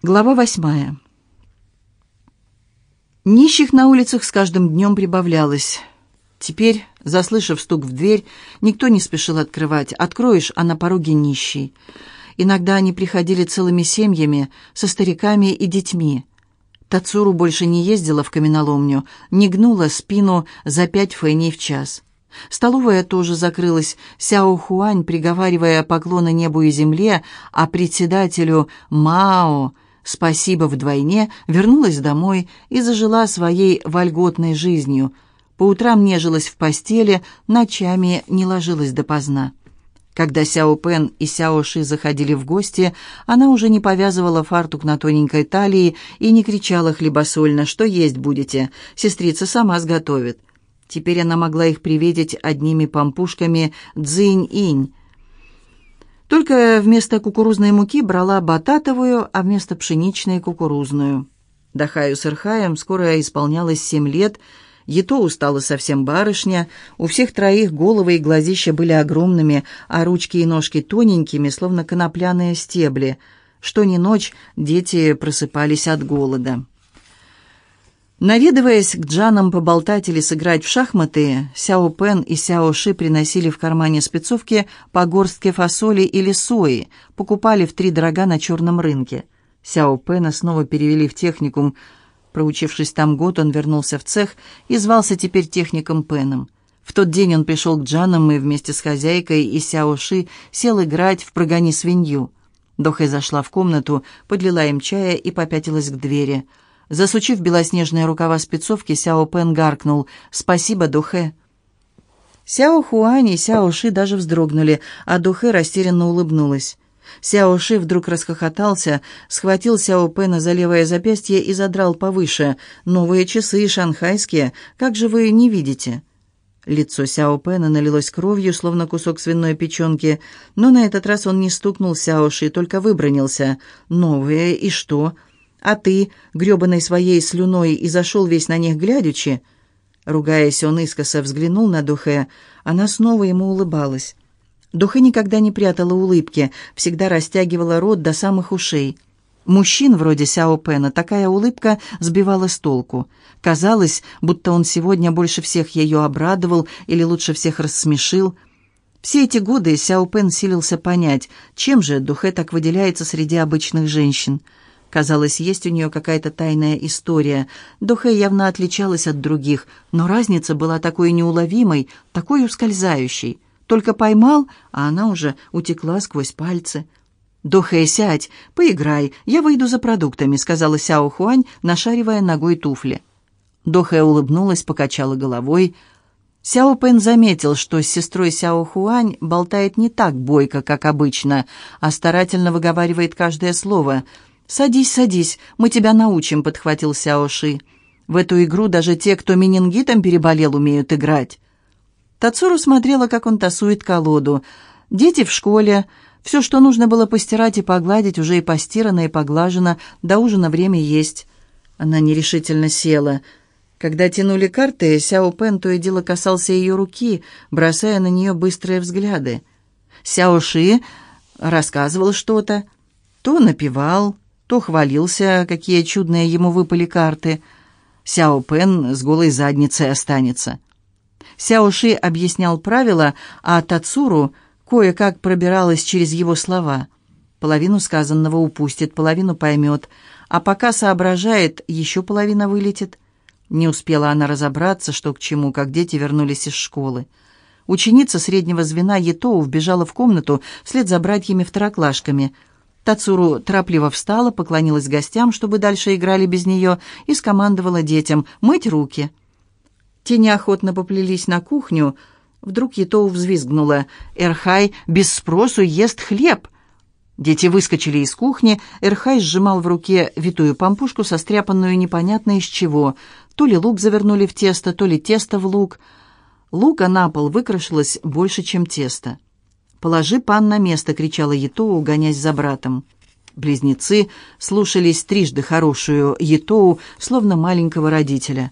Глава восьмая. Нищих на улицах с каждым днем прибавлялось. Теперь, заслышав стук в дверь, никто не спешил открывать. Откроешь, а на пороге нищий. Иногда они приходили целыми семьями, со стариками и детьми. Тацуру больше не ездила в каменоломню, не гнула спину за пять фэней в час. Столовая тоже закрылась, Сяо Хуань, приговаривая поклоны небу и земле, а председателю Мао спасибо вдвойне, вернулась домой и зажила своей вольготной жизнью. По утрам нежилась в постели, ночами не ложилась допоздна. Когда Сяо Пен и Сяо Ши заходили в гости, она уже не повязывала фартук на тоненькой талии и не кричала хлебосольно «Что есть будете? Сестрица сама сготовит». Теперь она могла их привидеть одними помпушками «дзынь-инь», только вместо кукурузной муки брала бататовую, а вместо пшеничной — кукурузную. Дахаю с Ирхаем скоро исполнялось семь лет, Ето устала совсем барышня, у всех троих головы и глазища были огромными, а ручки и ножки тоненькими, словно конопляные стебли. Что ни ночь, дети просыпались от голода. Наведываясь к Джанам поболтать или сыграть в шахматы, Сяо Пен и Сяо Ши приносили в кармане спецовки по горстке фасоли или сои, покупали в три дорога на черном рынке. Сяо Пена снова перевели в техникум. Проучившись там год, он вернулся в цех и звался теперь техником Пеном. В тот день он пришел к Джанам и вместе с хозяйкой и Сяо Ши сел играть в «Прогони свинью». Дохэ зашла в комнату, подлила им чая и попятилась к двери – Засучив белоснежные рукава спецовки, Сяо Пен гаркнул «Спасибо, Духэ». Сяо Хуань и Сяо Ши даже вздрогнули, а Духэ растерянно улыбнулась. Сяо Ши вдруг расхохотался, схватил Сяо Пена за левое запястье и задрал повыше. «Новые часы, шанхайские, как же вы не видите?» Лицо Сяо Пена налилось кровью, словно кусок свиной печенки, но на этот раз он не стукнул Сяо Ши, только выбронился. «Новые, и что?» А ты, гребаной своей слюной, и зашел весь на них глядячи?» Ругаясь, он искоса взглянул на Духе. Она снова ему улыбалась. Духе никогда не прятала улыбки, всегда растягивала рот до самых ушей. Мужчин вроде Сяо Пена такая улыбка сбивала с толку. Казалось, будто он сегодня больше всех ее обрадовал или лучше всех рассмешил. Все эти годы Сяо Пен силился понять, чем же Духе так выделяется среди обычных женщин – Казалось, есть у нее какая-то тайная история. Дохэ явно отличалась от других, но разница была такой неуловимой, такой ускользающей. Только поймал, а она уже утекла сквозь пальцы. «Дохэ, сядь, поиграй, я выйду за продуктами», — сказала Сяо Хуань, нашаривая ногой туфли. Дохэ улыбнулась, покачала головой. Сяо Пен заметил, что с сестрой Сяо Хуань болтает не так бойко, как обычно, а старательно выговаривает каждое слово — «Садись, садись, мы тебя научим», — подхватил Сяоши. «В эту игру даже те, кто менингитом переболел, умеют играть». Тацуру смотрела, как он тасует колоду. «Дети в школе. Все, что нужно было постирать и погладить, уже и постирано, и поглажено. До ужина время есть». Она нерешительно села. Когда тянули карты, Сяо Пен то и дело касался ее руки, бросая на нее быстрые взгляды. Сяо Ши рассказывал что-то, то напевал, то хвалился, какие чудные ему выпали карты. Сяо Пен с голой задницей останется. Сяо Ши объяснял правила, а Тацуру кое-как пробиралась через его слова. Половину сказанного упустит, половину поймет, а пока соображает, еще половина вылетит. Не успела она разобраться, что к чему, как дети вернулись из школы. Ученица среднего звена Етоу вбежала в комнату вслед за братьями-второклашками – Тацуру торопливо встала, поклонилась гостям, чтобы дальше играли без нее, и скомандовала детям «мыть руки». Те неохотно поплелись на кухню. Вдруг Етоу взвизгнула. «Эрхай без спросу ест хлеб!» Дети выскочили из кухни. Эрхай сжимал в руке витую пампушку, состряпанную непонятно из чего. То ли лук завернули в тесто, то ли тесто в лук. Лука на пол выкрашилось больше, чем тесто. «Положи пан на место!» — кричала Етоу, гонясь за братом. Близнецы слушались трижды хорошую Етоу, словно маленького родителя.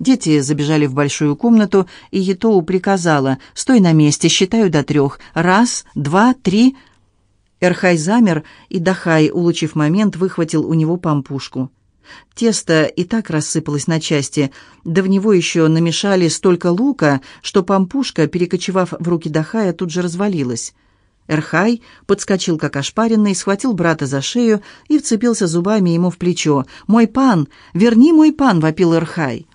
Дети забежали в большую комнату, и Етоу приказала «Стой на месте, считаю до трех. Раз, два, три...» Эрхай замер, и Дахай, улучив момент, выхватил у него пампушку. Тесто и так рассыпалось на части, да в него еще намешали столько лука, что пампушка, перекочевав в руки Дахая, тут же развалилась. Эрхай подскочил как ошпаренный, схватил брата за шею и вцепился зубами ему в плечо. «Мой пан! Верни мой пан!» — вопил Эрхай.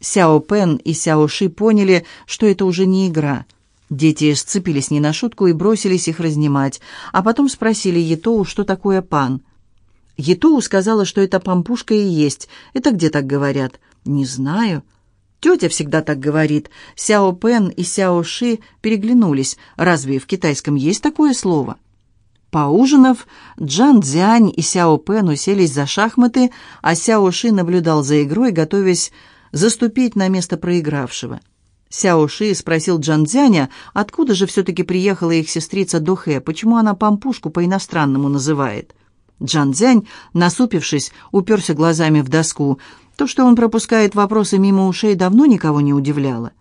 Сяо Пен и Сяо Ши поняли, что это уже не игра. Дети сцепились не на шутку и бросились их разнимать, а потом спросили Етоу, что такое пан. Етоу сказала, что это пампушка и есть. Это где так говорят? Не знаю. Тетя всегда так говорит. Сяо Пен и Сяо Ши переглянулись. Разве в китайском есть такое слово? Поужинав, Джан Цзянь и Сяо Пен уселись за шахматы, а Сяо Ши наблюдал за игрой, готовясь заступить на место проигравшего. Сяо Ши спросил Джан Цзяня, откуда же все-таки приехала их сестрица Дохэ, почему она пампушку по-иностранному называет. Джан Цзянь, насупившись, уперся глазами в доску. То, что он пропускает вопросы мимо ушей, давно никого не удивляло.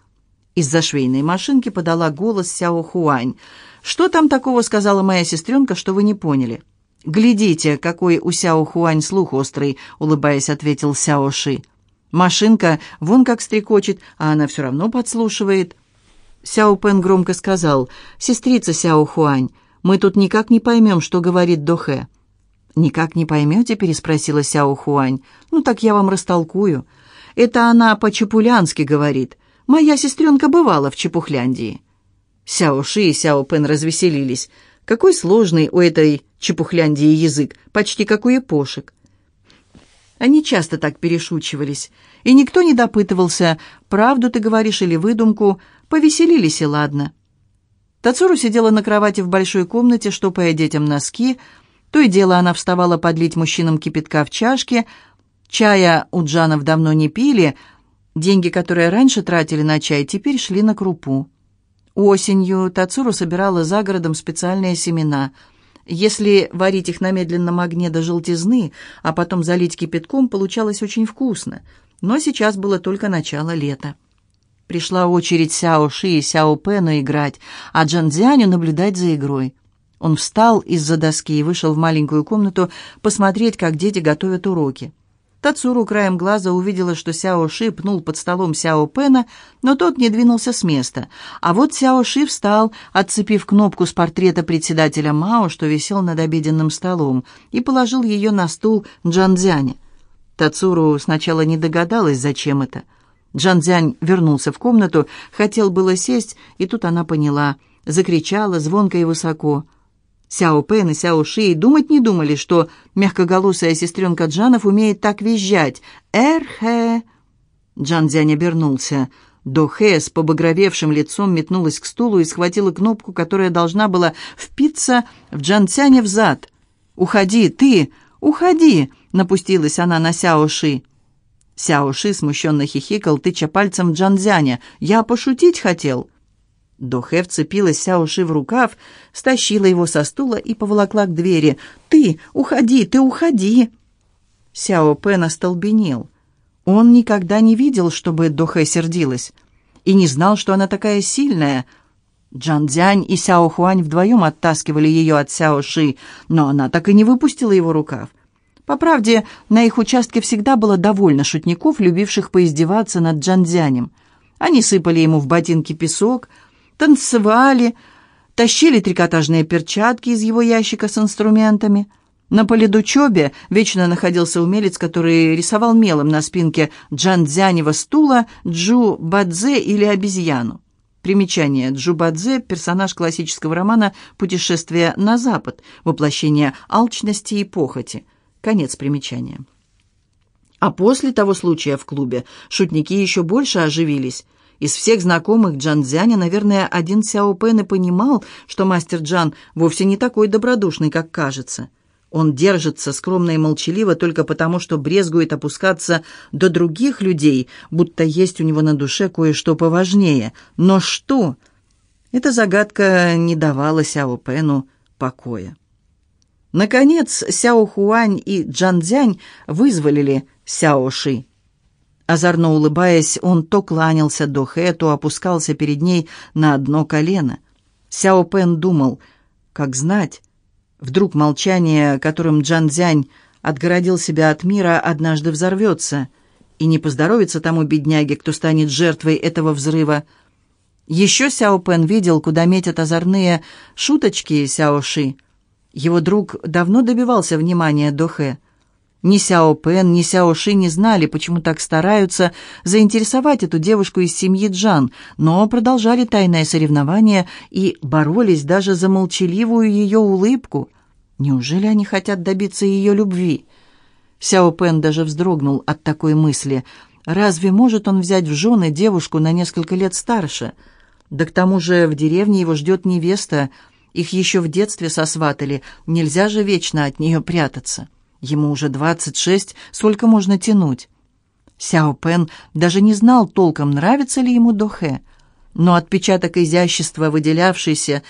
Из-за швейной машинки подала голос Сяо Хуань. «Что там такого?» — сказала моя сестренка, что вы не поняли. «Глядите, какой у Сяо Хуань слух острый», — улыбаясь, ответил Сяо Ши. «Машинка вон как стрекочет, а она все равно подслушивает». Сяо Пен громко сказал, «Сестрица Сяо Хуань, мы тут никак не поймем, что говорит Дохэ». «Никак не поймете?» — переспросила Сяо Хуань. «Ну так я вам растолкую. Это она по-чепулянски говорит. Моя сестренка бывала в Чепухляндии». Сяо Ши и Сяо Пен развеселились. Какой сложный у этой Чепухляндии язык, почти как у япошек. Они часто так перешучивались, и никто не допытывался, правду ты говоришь или выдумку, повеселились и ладно. Тацуру сидела на кровати в большой комнате, штопая детям носки, то и дело она вставала подлить мужчинам кипятка в чашке. Чая у Джанов давно не пили. Деньги, которые раньше тратили на чай, теперь шли на крупу. Осенью Тацуру собирала за городом специальные семена. Если варить их на медленном огне до желтизны, а потом залить кипятком, получалось очень вкусно. Но сейчас было только начало лета. Пришла очередь Сяо Ши и Сяо Пэну играть, а Джан Цзяню наблюдать за игрой. Он встал из-за доски и вышел в маленькую комнату посмотреть, как дети готовят уроки. Тацуру краем глаза увидела, что Сяо Ши пнул под столом Сяо Пена, но тот не двинулся с места. А вот Сяо Ши встал, отцепив кнопку с портрета председателя Мао, что висел над обеденным столом, и положил ее на стул Джанзяне. Тацуру сначала не догадалась, зачем это. Джанзянь вернулся в комнату, хотел было сесть, и тут она поняла. Закричала звонко и высоко — Сяо Пен и Сяо Ши и думать не думали, что мягкоголосая сестренка Джанов умеет так визжать. «Эр-хэ!» Джан Дзянь обернулся. До Хэ с побагровевшим лицом метнулась к стулу и схватила кнопку, которая должна была впиться в Джан Цяня в зад. «Уходи, ты! Уходи!» — напустилась она на Сяо Ши. Сяо Ши смущенно хихикал, тыча пальцем Джан Дзяня. «Я пошутить хотел!» Дохэ вцепилась Сяоши в рукав, стащила его со стула и поволокла к двери. «Ты, уходи, ты уходи!» Сяо Пен остолбенел. Он никогда не видел, чтобы Дохэ сердилась, и не знал, что она такая сильная. Джан Дзянь и Сяо Хуань вдвоем оттаскивали ее от Сяо Ши, но она так и не выпустила его рукав. По правде, на их участке всегда было довольно шутников, любивших поиздеваться над Джан Дзянем. Они сыпали ему в ботинки песок, танцевали, тащили трикотажные перчатки из его ящика с инструментами. На полидучебе вечно находился умелец, который рисовал мелом на спинке джандзянева стула Джу Бадзе или обезьяну. Примечание. Джу Бадзе – персонаж классического романа «Путешествие на Запад», воплощение алчности и похоти. Конец примечания. А после того случая в клубе шутники еще больше оживились – из всех знакомых Джан Цзяня, наверное, один Сяо Пен и понимал, что мастер Джан вовсе не такой добродушный, как кажется. Он держится скромно и молчаливо только потому, что брезгует опускаться до других людей, будто есть у него на душе кое-что поважнее. Но что? Эта загадка не давала Сяо Пену покоя. Наконец, Сяо Хуань и Джан Цзянь вызволили Сяо Ши. Озорно улыбаясь, он то кланялся до Хэ, то опускался перед ней на одно колено. Сяо Пен думал, как знать, Вдруг молчание, которым Джан Цзянь отгородил себя от мира, однажды взорвется, и не поздоровится тому бедняге, кто станет жертвой этого взрыва. Еще Сяо Пен видел, куда метят озорные шуточки Сяо Ши. Его друг давно добивался внимания Дохэ. Ни Сяо Пен, ни Сяо Ши не знали, почему так стараются заинтересовать эту девушку из семьи Джан, но продолжали тайное соревнование и боролись даже за молчаливую ее улыбку. Неужели они хотят добиться ее любви? Сяо Пен даже вздрогнул от такой мысли. Разве может он взять в жены девушку на несколько лет старше? Да к тому же в деревне его ждет невеста. Их еще в детстве сосватали. Нельзя же вечно от нее прятаться. Ему уже двадцать шесть, сколько можно тянуть? Сяо Пен даже не знал толком, нравится ли ему Дохэ. Но отпечаток изящества, выделявшийся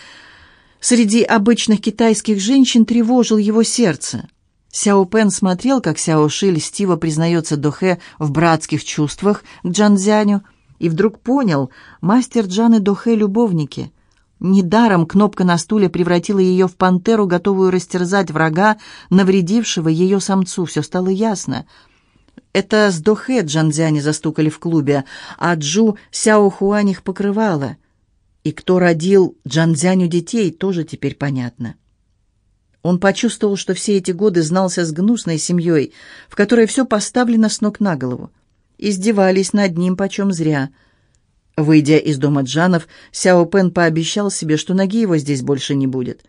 среди обычных китайских женщин, тревожил его сердце. Сяо Пен смотрел, как Сяо Ши льстиво признается Дохэ в братских чувствах к Джанзяню, и вдруг понял, мастер Джан и Дохэ — любовники — Недаром кнопка на стуле превратила ее в пантеру, готовую растерзать врага, навредившего ее самцу. Все стало ясно. Это с Дохэ Джанзяне застукали в клубе, а Джу Сяо Хуань их покрывала. И кто родил Джанзяню детей, тоже теперь понятно. Он почувствовал, что все эти годы знался с гнусной семьей, в которой все поставлено с ног на голову. Издевались над ним почем зря — Выйдя из дома Джанов, Сяо Пен пообещал себе, что ноги его здесь больше не будет.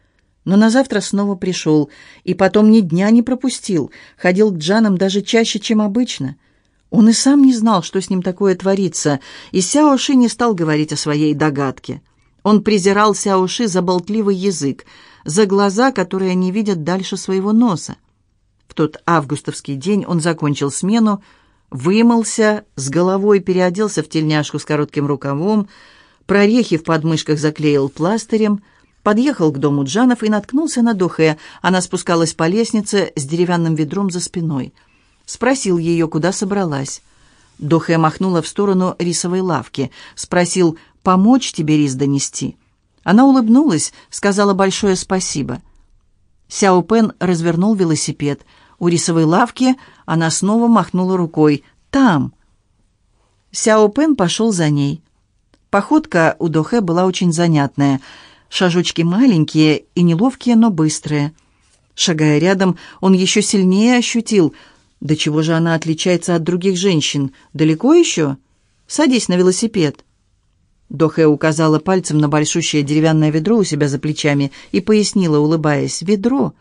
Но на завтра снова пришел, и потом ни дня не пропустил, ходил к Джанам даже чаще, чем обычно. Он и сам не знал, что с ним такое творится, и Сяо Ши не стал говорить о своей догадке. Он презирал Сяо Ши за болтливый язык, за глаза, которые не видят дальше своего носа. В тот августовский день он закончил смену, вымылся, с головой переоделся в тельняшку с коротким рукавом, прорехи в подмышках заклеил пластырем, подъехал к дому Джанов и наткнулся на Дохе. Она спускалась по лестнице с деревянным ведром за спиной. Спросил ее, куда собралась. Дохе махнула в сторону рисовой лавки. Спросил, помочь тебе рис донести? Она улыбнулась, сказала большое спасибо. Сяо Пен развернул велосипед — у рисовой лавки она снова махнула рукой. «Там!» Сяо Пен пошел за ней. Походка у Дохе была очень занятная. Шажочки маленькие и неловкие, но быстрые. Шагая рядом, он еще сильнее ощутил, до чего же она отличается от других женщин. «Далеко еще? Садись на велосипед». Дохе указала пальцем на большущее деревянное ведро у себя за плечами и пояснила, улыбаясь, «Ведро».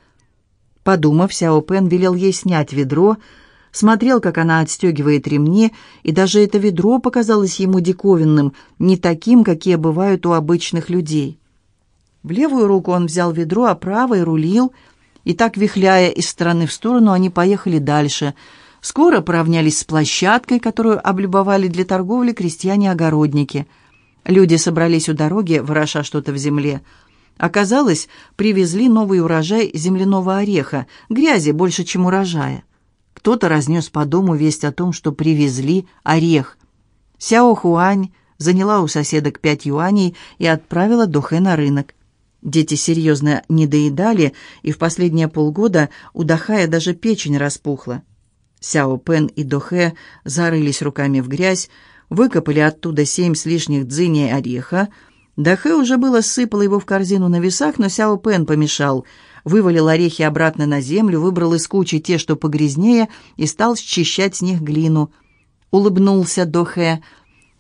Подумав, Сяо Пен велел ей снять ведро, смотрел, как она отстегивает ремни, и даже это ведро показалось ему диковинным, не таким, какие бывают у обычных людей. В левую руку он взял ведро, а правой рулил, и так, вихляя из стороны в сторону, они поехали дальше. Скоро поравнялись с площадкой, которую облюбовали для торговли крестьяне-огородники. Люди собрались у дороги, вороша что-то в земле – Оказалось, привезли новый урожай земляного ореха, грязи больше, чем урожая. Кто-то разнес по дому весть о том, что привезли орех. Сяо Хуань заняла у соседок пять юаней и отправила Дохэ на рынок. Дети серьезно не доедали, и в последние полгода у Дахая даже печень распухла. Сяо Пен и Дохэ зарылись руками в грязь, выкопали оттуда семь с лишних дзыней ореха, Дахэ уже было сыпал его в корзину на весах, но Сяо Пен помешал. Вывалил орехи обратно на землю, выбрал из кучи те, что погрязнее, и стал счищать с них глину. Улыбнулся Дохэ.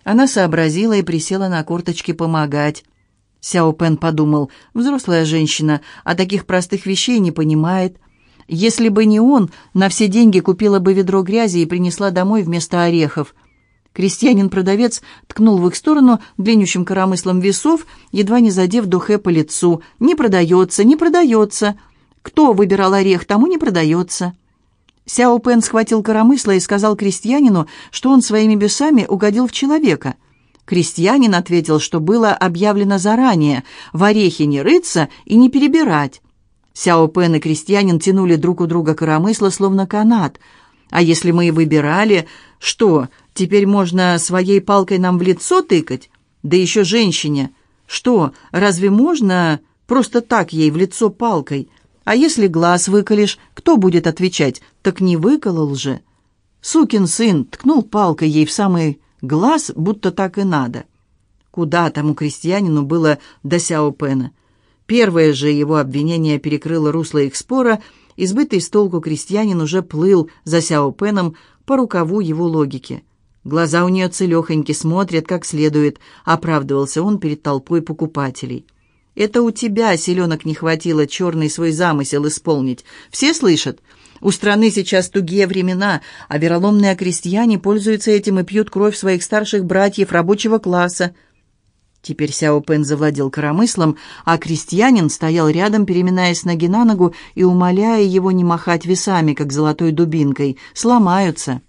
Она сообразила и присела на корточки помогать. Сяо Пен подумал, взрослая женщина, а таких простых вещей не понимает. Если бы не он, на все деньги купила бы ведро грязи и принесла домой вместо орехов — Крестьянин-продавец ткнул в их сторону длиннющим коромыслом весов, едва не задев Духе по лицу. «Не продается, не продается! Кто выбирал орех, тому не продается!» Сяо Пен схватил коромысло и сказал крестьянину, что он своими бесами угодил в человека. Крестьянин ответил, что было объявлено заранее «в орехи не рыться и не перебирать». Сяо Пен и крестьянин тянули друг у друга коромысло, словно канат. «А если мы и выбирали, что, Теперь можно своей палкой нам в лицо тыкать? Да еще женщине. Что, разве можно просто так ей в лицо палкой? А если глаз выколешь, кто будет отвечать? Так не выколол же. Сукин сын ткнул палкой ей в самый глаз, будто так и надо. Куда тому крестьянину было до Сяо Пена? Первое же его обвинение перекрыло русло их спора, избытый с толку крестьянин уже плыл за Сяо Пеном по рукаву его логики. Глаза у нее целехоньки, смотрят как следует, оправдывался он перед толпой покупателей. «Это у тебя селенок не хватило черный свой замысел исполнить. Все слышат? У страны сейчас тугие времена, а вероломные крестьяне пользуются этим и пьют кровь своих старших братьев рабочего класса». Теперь Сяо Пен завладел коромыслом, а крестьянин стоял рядом, переминаясь ноги на ногу и умоляя его не махать весами, как золотой дубинкой. «Сломаются».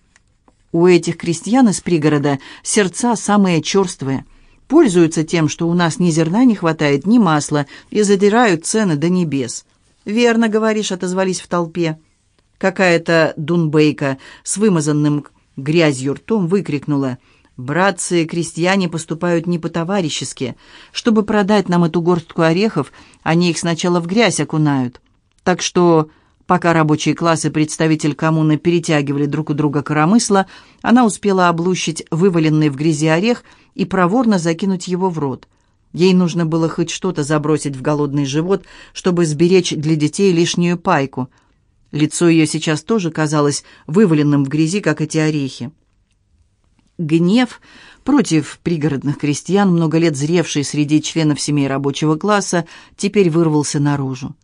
У этих крестьян из пригорода сердца самые черствые. Пользуются тем, что у нас ни зерна не хватает, ни масла, и задирают цены до небес. «Верно, говоришь», — отозвались в толпе. Какая-то дунбейка с вымазанным грязью ртом выкрикнула — Братцы-крестьяне поступают не по-товарищески. Чтобы продать нам эту горстку орехов, они их сначала в грязь окунают. Так что, пока рабочие классы представитель коммуны перетягивали друг у друга коромысла, она успела облущить вываленный в грязи орех и проворно закинуть его в рот. Ей нужно было хоть что-то забросить в голодный живот, чтобы сберечь для детей лишнюю пайку. Лицо ее сейчас тоже казалось вываленным в грязи, как эти орехи. Гнев против пригородных крестьян, много лет зревший среди членов семей рабочего класса, теперь вырвался наружу.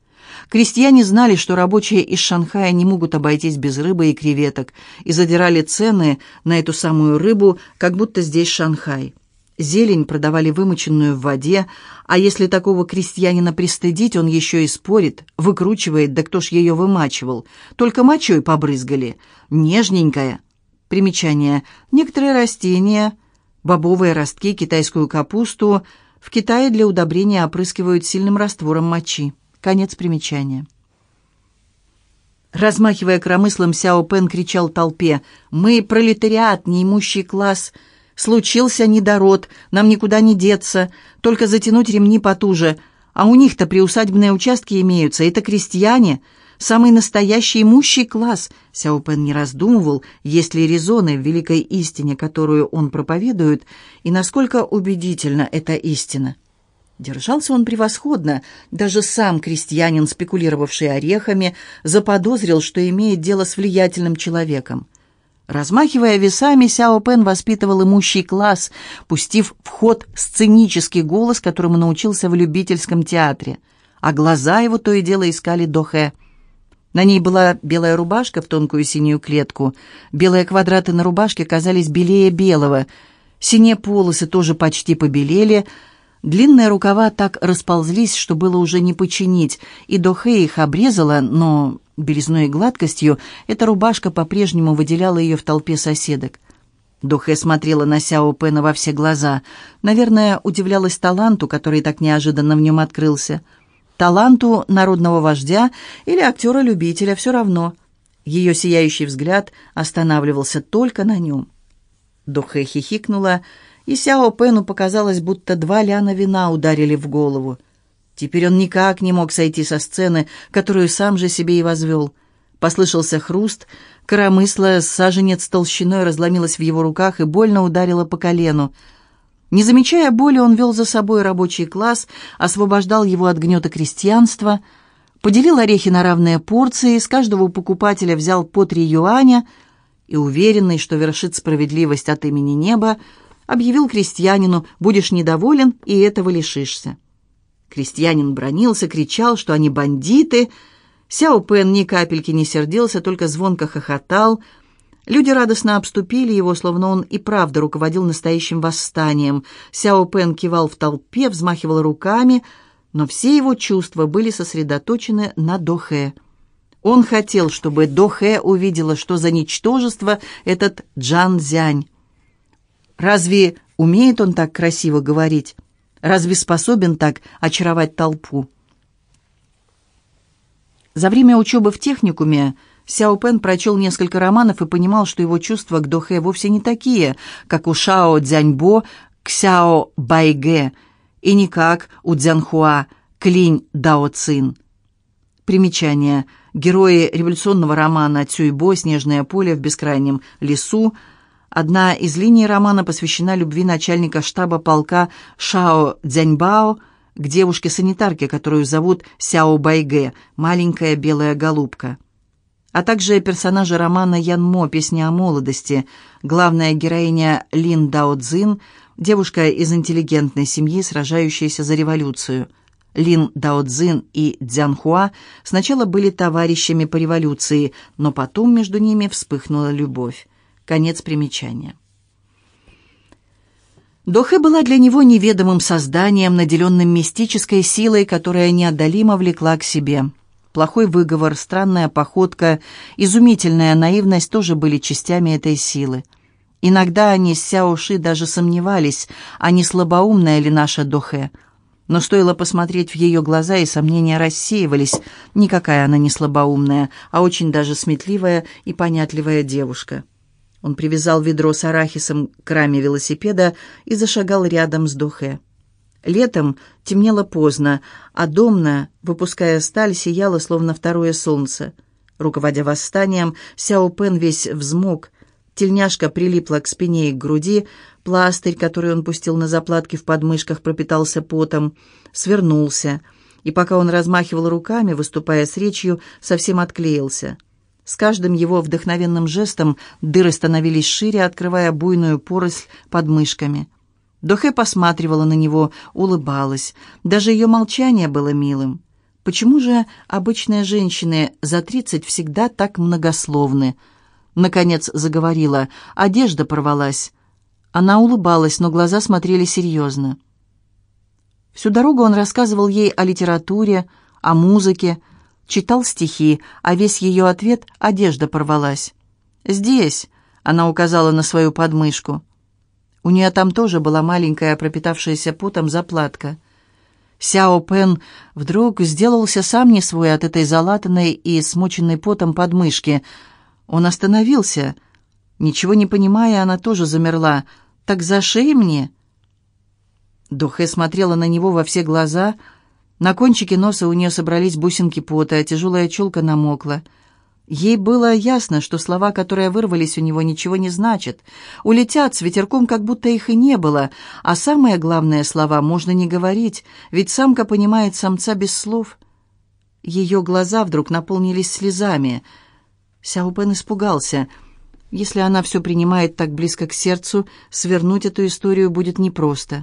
Крестьяне знали, что рабочие из Шанхая не могут обойтись без рыбы и креветок, и задирали цены на эту самую рыбу, как будто здесь Шанхай. Зелень продавали вымоченную в воде, а если такого крестьянина пристыдить, он еще и спорит, выкручивает, да кто ж ее вымачивал. Только мочой побрызгали. Нежненькая, Примечание. Некоторые растения, бобовые ростки, китайскую капусту в Китае для удобрения опрыскивают сильным раствором мочи. Конец примечания. Размахивая кромыслом, Сяо Пен кричал толпе. «Мы пролетариат, неимущий класс. Случился недород, нам никуда не деться, только затянуть ремни потуже. А у них-то приусадебные участки имеются, это крестьяне. Самый настоящий имущий класс. Сяопен не раздумывал, есть ли резоны в великой истине, которую он проповедует, и насколько убедительна эта истина. Держался он превосходно. Даже сам крестьянин, спекулировавший орехами, заподозрил, что имеет дело с влиятельным человеком. Размахивая весами, Сяо Пен воспитывал имущий класс, пустив в ход сценический голос, которому научился в любительском театре. А глаза его то и дело искали Дохе – на ней была белая рубашка в тонкую синюю клетку. Белые квадраты на рубашке казались белее белого. Синие полосы тоже почти побелели. Длинные рукава так расползлись, что было уже не починить, и Дохе их обрезала, но белизной и гладкостью эта рубашка по-прежнему выделяла ее в толпе соседок. Дохе смотрела на Сяо Пэна во все глаза. Наверное, удивлялась таланту, который так неожиданно в нем открылся таланту народного вождя или актера-любителя, все равно. Ее сияющий взгляд останавливался только на нем. Дохэ хихикнула, и Сяо Пену показалось, будто два ляна вина ударили в голову. Теперь он никак не мог сойти со сцены, которую сам же себе и возвел. Послышался хруст, коромысло саженец толщиной разломилось в его руках и больно ударило по колену. Не замечая боли, он вел за собой рабочий класс, освобождал его от гнета крестьянства, поделил орехи на равные порции, с каждого покупателя взял по три юаня и, уверенный, что вершит справедливость от имени неба, объявил крестьянину «Будешь недоволен, и этого лишишься». Крестьянин бронился, кричал, что они бандиты. Сяо Пен ни капельки не сердился, только звонко хохотал – Люди радостно обступили его, словно он и правда руководил настоящим восстанием. Сяо Пен кивал в толпе, взмахивал руками, но все его чувства были сосредоточены на Дохе. Он хотел, чтобы Дохе увидела, что за ничтожество этот Джан Зянь. Разве умеет он так красиво говорить? Разве способен так очаровать толпу? За время учебы в техникуме Сяо Пен прочел несколько романов и понимал, что его чувства к Дохе вовсе не такие, как у Шао Цзяньбо к Сяо Байге и не как у Цзянхуа к Линь Дао Цин. Примечание. Герои революционного романа «Цюйбо. Снежное поле в бескрайнем лесу». Одна из линий романа посвящена любви начальника штаба полка Шао Цзяньбао к девушке-санитарке, которую зовут Сяо Байге, маленькая белая голубка. А также персонажи романа Ян Мо «Песня о молодости», главная героиня Лин Дао Цзин, девушка из интеллигентной семьи, сражающаяся за революцию – Лин Даодзин и Дзянхуа сначала были товарищами по революции, но потом между ними вспыхнула любовь. Конец примечания. Дохэ была для него неведомым созданием, наделенным мистической силой, которая неотдалимо влекла к себе. Плохой выговор, странная походка, изумительная наивность тоже были частями этой силы. Иногда они с Сяоши даже сомневались, а не слабоумная ли наша Дохэ – но стоило посмотреть в ее глаза, и сомнения рассеивались. Никакая она не слабоумная, а очень даже сметливая и понятливая девушка. Он привязал ведро с арахисом к раме велосипеда и зашагал рядом с Дохе. Летом темнело поздно, а домна, выпуская сталь, сияло, словно второе солнце. Руководя восстанием, Сяо Пен весь взмок, Тельняшка прилипла к спине и к груди, пластырь, который он пустил на заплатки в подмышках, пропитался потом, свернулся, и пока он размахивал руками, выступая с речью, совсем отклеился. С каждым его вдохновенным жестом дыры становились шире, открывая буйную поросль под мышками. Дохе посматривала на него, улыбалась. Даже ее молчание было милым. Почему же обычные женщины за тридцать всегда так многословны? Наконец заговорила. Одежда порвалась. Она улыбалась, но глаза смотрели серьезно. Всю дорогу он рассказывал ей о литературе, о музыке, читал стихи, а весь ее ответ — одежда порвалась. «Здесь», — она указала на свою подмышку. У нее там тоже была маленькая, пропитавшаяся потом заплатка. Сяо Пен вдруг сделался сам не свой от этой залатанной и смоченной потом подмышки — он остановился. Ничего не понимая, она тоже замерла. «Так за шеей мне?» Дохе смотрела на него во все глаза. На кончике носа у нее собрались бусинки пота, а тяжелая челка намокла. Ей было ясно, что слова, которые вырвались у него, ничего не значат. Улетят с ветерком, как будто их и не было. А самые главные слова можно не говорить, ведь самка понимает самца без слов. Ее глаза вдруг наполнились слезами — Сяопен испугался. Если она все принимает так близко к сердцу, свернуть эту историю будет непросто.